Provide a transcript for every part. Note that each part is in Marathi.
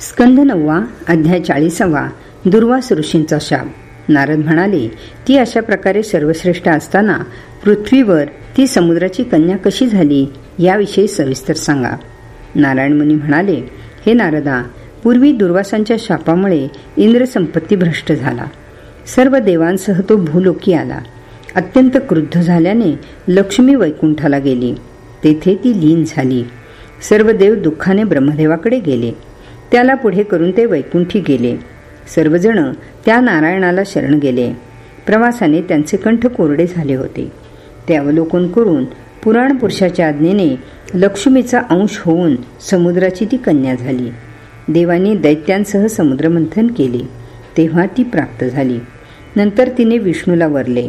स्कंद नववा अध्याय चाळीसावा दुर्वास ऋषींचा शाप. नारद म्हणाले ती अशा प्रकारे सर्वश्रेष्ठ असताना पृथ्वीवर ती समुद्राची कन्या कशी झाली याविषयी सविस्तर सांगा. नारायण मुनी म्हणाले हे नारदा पूर्वी दुर्वासांच्या शापामुळे इंद्रसंपत्ती भ्रष्ट झाला. सर्व देवांसह तो भूलोकी आला. अत्यंत क्रुद्ध झाल्याने लक्ष्मी वैकुंठाला गेली. तेथे ती लीन झाली. सर्व देव दुःखाने ब्रह्मदेवाकडे गेले. त्याला पुढे करून ते वैकुंठी गेले. सर्वजण त्या नारायणाला शरण गेले. प्रवासाने त्यांचे कंठ कोरडे झाले होते. ते अवलोकन करून पुराण पुरुषाच्या आज्ञेने लक्ष्मीचा अंश होऊन समुद्राची ती कन्या झाली. देवानी दैत्यांसह समुद्रमंथन केले. तेव्हा ती प्राप्त झाली. नंतर तिने विष्णूला वरले.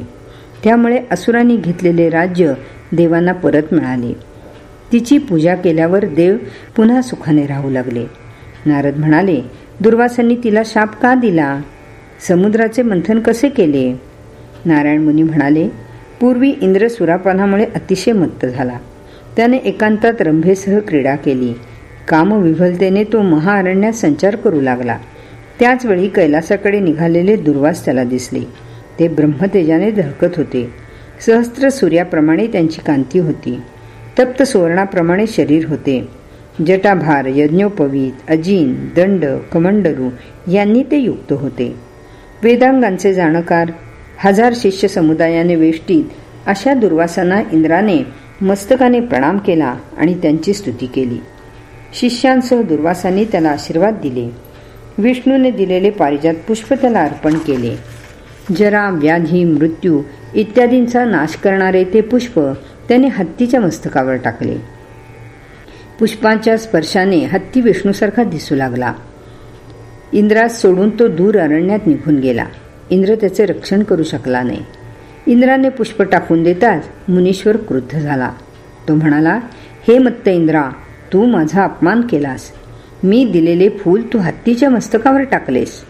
त्यामुळे असुरांनी घेतलेले राज्य देवांना परत मिळाले. तिची पूजा केल्यावर देव पुन्हा सुखाने राहू लागले. नारद म्हणाले दुर्वासांनी तिला शाप का दिला? समुद्राचे मंथन कसे केले? नारायण मुनी म्हणाले पूर्वी इंद्र सुरापानामुळे अतिशय मत्त झाला. त्याने एकांतात रंभेसह क्रीडा केली. कामविभलतेने तो महाअरण्यात संचार करू लागला. त्याचवेळी कैलासाकडे निघालेले दुर्वास त्याला दिसले. ते ब्रह्मतेजाने धडकत होते. सहस्त्र सूर्याप्रमाणे त्यांची कांती होती. तप्त सुवर्णाप्रमाणे शरीर होते. जटाभार यज्ञोपवीत अजीन दंड कमंडरू यांनी ते युक्त होते. वेदांगांचे जाणकार हजार शिष्य समुदायाने वेष्टीत अशा दुर्वासांना इंद्राने मस्तकाने प्रणाम केला आणि त्यांची स्तुती केली. शिष्यांसह दुर्वासांनी त्याला आशीर्वाद दिले. विष्णूने दिलेले पारिजात पुष्प त्याला अर्पण केले. जरा व्याधी मृत्यू इत्यादींचा नाश करणारे ते पुष्प त्याने हत्तीच्या मस्तकावर टाकले. पुष्पांच्या स्पर्शाने हत्ती विष्णूसारखा दिसू लागला. इंद्रास सोडून तो दूर अरण्यात निघून गेला. इंद्र त्याचे रक्षण करू शकला नाही. इंद्राने पुष्प टाकून देताच मुनीश्वर क्रुद्ध झाला. तो म्हणाला हे मत्त इंद्रा तू माझा अपमान केलास. मी दिलेले फूल तू हत्तीच्या मस्तकावर टाकलेस.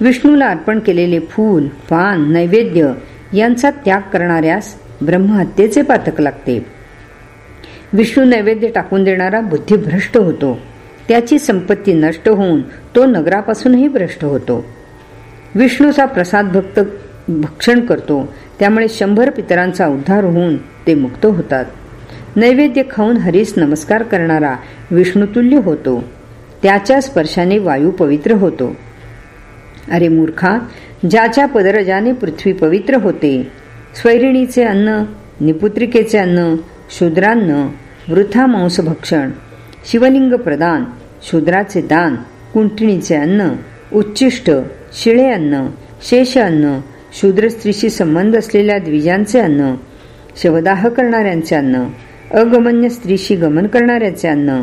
विष्णूला अर्पण केलेले फूल पान नैवेद्य यांचा त्याग करणाऱ्यास ब्रह्महत्येचे पातक लागते. विष्णू नैवेद्य टाकून देणारा बुद्धिभ्रष्ट होतो. त्याची संपत्ती नष्ट होऊन तो नगरापासूनही भ्रष्ट होतो. विष्णूचा प्रसाद भक्त भक्षण करतो. त्यामुळे शंभर पितरांचा उद्धार होऊन ते मुक्त होतात. नैवेद्य खाऊन हरीस नमस्कार करणारा विष्णुतुल्य होतो. त्याच्या स्पर्शाने वायू पवित्र होतो. अरे मूर्खा ज्याच्या पदरजाने पृथ्वी पवित्र होते स्वैरिणीचे अन्न निपुत्रिकेचे अन्न शूद्रान्न वृथा मांसभक्षण शिवलिंग प्रदान शूद्राचे दान कुंटणीचे अन्न उच्चिष्ट शिळे अन्न शेष अन्न शूद्र स्त्रीशी संबंध असलेल्या द्विजांचे अन्न शवदाह करणाऱ्यांचे अन्न अगमन्य स्त्रीशी गमन करणाऱ्याचे अन्न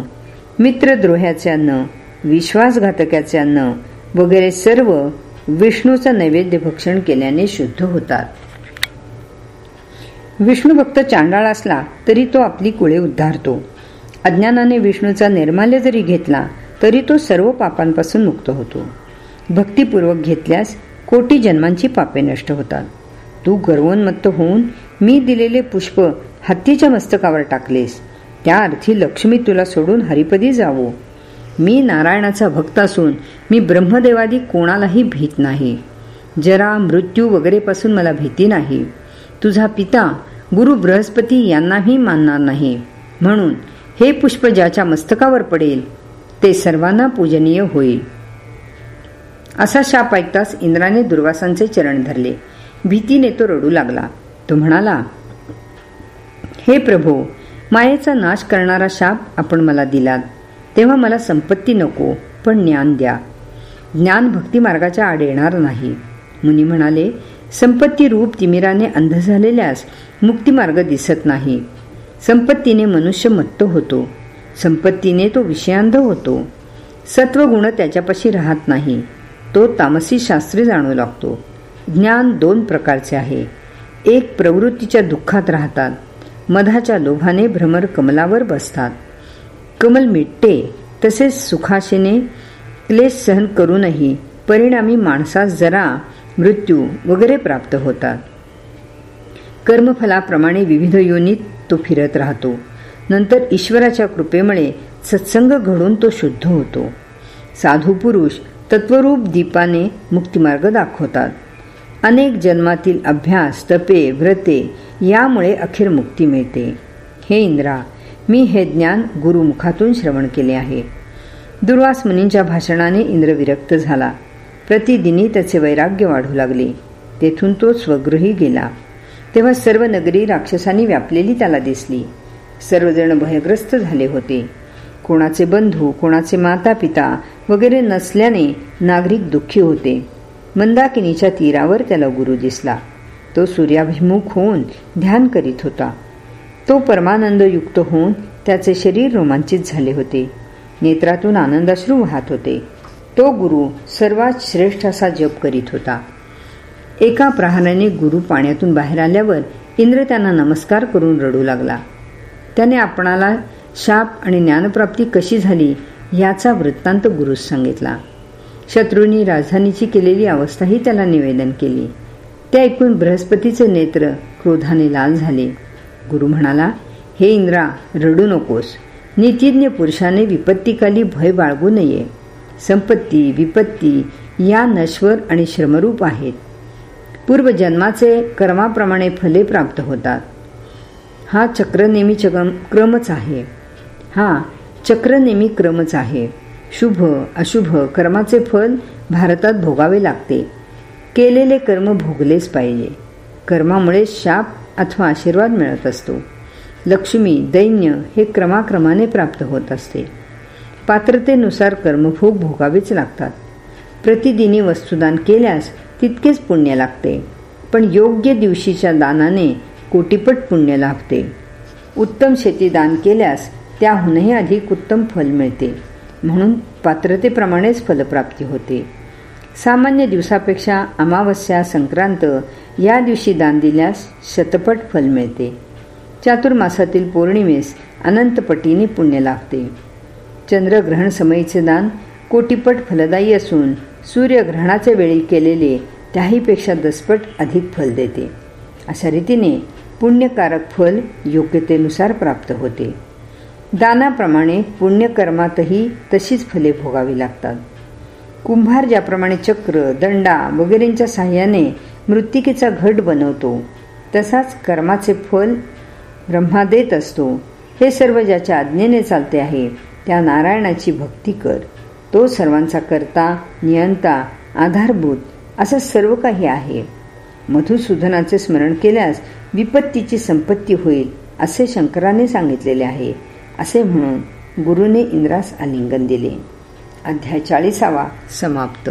मित्रद्रोह्याचे अन्न विश्वासघातकाचे अन्न वगैरे सर्व विष्णूचं नैवेद्य भक्षण केल्याने शुद्ध होतात. विष्णू भक्त चांडाळ असला तरी तो आपली कुळे उद्धारतो. अज्ञानाने विष्णूचा निर्माल्य जरी घेतला तरी तो सर्व पापांपासून मुक्त होतो. भक्तीपूर्वक घेतल्यास कोटी जन्मांची पापे नष्ट होतात. तू गर्वोन्मत्त होऊन मी दिलेले पुष्प हत्तीच्या मस्तकावर टाकलेस. त्या अर्थी लक्ष्मी तुला सोडून हरिपदी जावो. मी नारायणाचा भक्त असून मी ब्रह्मदेवादी कोणालाही भीत नाही. जरा मृत्यू वगैरेपासून मला भीती नाही. तुझा पिता गुरु बृहस्पती यांनाही मानणार नाही. म्हणून हे पुष्प ज्याच्या मस्तकावर पडेल ते सर्वांना पूजनीय होईल. असा शाप ऐकताच इंद्राने दुर्वासांचे चरण धरले. भीतीने तो रडू लागला. तो म्हणाला हे प्रभो मायेचा नाश करणारा शाप आपण मला दिलात. तेव्हा मला संपत्ती नको पण ज्ञान द्या. ज्ञान भक्ती मार्गाच्या आड येणार नाही. मुनी म्हणाले संपत्ती रूप तिमिराने अंध झालेल्यास मुक्तिमार्ग दिसत नाही. संपत्तीने मनुष्य मत्त होतो. संपत्तीने तो विषयांध होतो. सत्वगुण त्याच्यापाशी राहत नाही. तो तामसी शास्त्री जाणू लागतो. ज्ञान दोन प्रकारचे आहे. एक प्रवृत्तीच्या दुःखात राहतात. मधाच्या लोभाने भ्रमर कमलावर बसतात. कमल मिटते तसेच सुखाशेने क्लेश सहन करूनही परिणामी माणसास जरा मृत्यू वगैरे प्राप्त होतात. कर्मफलाप्रमाणे विविध योनीत तो फिरत राहतो. नंतर ईश्वराच्या कृपेमुळे सत्संग घडून तो शुद्ध होतो. साधू पुरुष तत्वरूप दीपाने मुक्तिमार्ग दाखवतात. अनेक जन्मातील अभ्यास तपे व्रते यामुळे अखेर मुक्ती मिळते. हे इंद्रा मी हे ज्ञान गुरुमुखातून श्रवण केले आहे. दुर्वास मुनींच्या भाषणाने इंद्र विरक्त झाला. प्रतिदिनी त्याचे वैराग्य वाढू लागले. तेथून तो स्वगृही गेला. तेव्हा सर्व नगरी राक्षसांनी व्यापलेली त्याला दिसली. सर्वजण भयग्रस्त झाले होते. कोणाचे बंधू कोणाचे माता पिता वगैरे नसल्याने नागरिक दुःखी होते. मंदाकिनीच्या तीरावर त्याला गुरु दिसला. तो सूर्याभिमुख होऊन ध्यान करीत होता. तो परमानंद युक्त होऊन त्याचे शरीर रोमांचित झाले होते. नेत्रातून आनंदाश्रू वाहत होते. तो गुरु सर्वात श्रेष्ठ असा जप करीत होता. एका प्रहाराने गुरु पाण्यातून बाहेर आल्यावर इंद्र त्यांना नमस्कार करून रडू लागला. त्याने आपणाला शाप आणि ज्ञानप्राप्ती कशी झाली याचा वृत्तांत गुरुस सांगितला. शत्रूंनी राजधानीची केलेली अवस्थाही त्याला निवेदन केली. ते ऐकून बृहस्पतीचे नेत्र क्रोधाने लाल झाले. गुरु म्हणाला हे इंद्रा रडू नकोस. नितीज्ञ पुरुषाने विपत्तीकाली भय बाळगू नये. संपत्ती विपत्ती या नश्वर आणि श्रमरूप आहेत. पूर्वजन्माचे कर्माप्रमाणे फले प्राप्त होतात. हा चक्रनेमी क्रमच आहे. हा चक्रनेमी क्रमच आहे. शुभ अशुभ कर्माचे फल भारतात भोगावे लागते. केलेले कर्म भोगलेच पाहिजे. कर्मामुळे शाप अथवा आशीर्वाद मिळत असतो. लक्ष्मी दैन्य हे क्रमाक्रमाने प्राप्त होत असते. पात्रतेनुसार कर्मभोग भोगावेच लागतात. प्रतिदिनी वस्तुदान केल्यास तितकेच पुण्य लागते. पण योग्य दिवशीच्या दानाने कोटीपट पुण्य लाभते. उत्तम शेती दान केल्यास त्याहूनही अधिक उत्तम फल मिळते. म्हणून पात्रतेप्रमाणेच फलप्राप्ती होते. सामान्य दिवसापेक्षा अमावस्या संक्रांत या दिवशी दान दिल्यास शतपट फल मिळते. चातुर्मासातील पौर्णिमेस अनंतपटीने पुण्य लागते चंद्रग्रहण समयीचे दान कोटीपट फलदायी असून सूर्यग्रहणाच्या वेळी केलेले त्याहीपेक्षा दसपट अधिक फल देते. अशा रीतीने पुण्यकारक फल योग्यतेनुसार प्राप्त होते. दानाप्रमाणे पुण्यकर्मातही तशीच फले भोगावी लागतात. कुंभार ज्याप्रमाणे चक्र दंडा वगैरेंच्या साह्याने मृत्तिकेचा घट बनवतो तसाच कर्माचे फल ब्रह्मा देत असतो. हे सर्व ज्याच्या आज्ञेने चालते आहे त्या नारायणाची भक्ती कर. तो सर्वांचा करता नियंता आधारभूत असं सर्व काही आहे. मधुसूदनाचे स्मरण केल्यास विपत्तीची संपत्ती होईल असे शंकराने सांगितलेले आहे. असे म्हणून गुरुने इंद्रास आलिंगन दिले. अध्याय चाळीसावा समाप्त.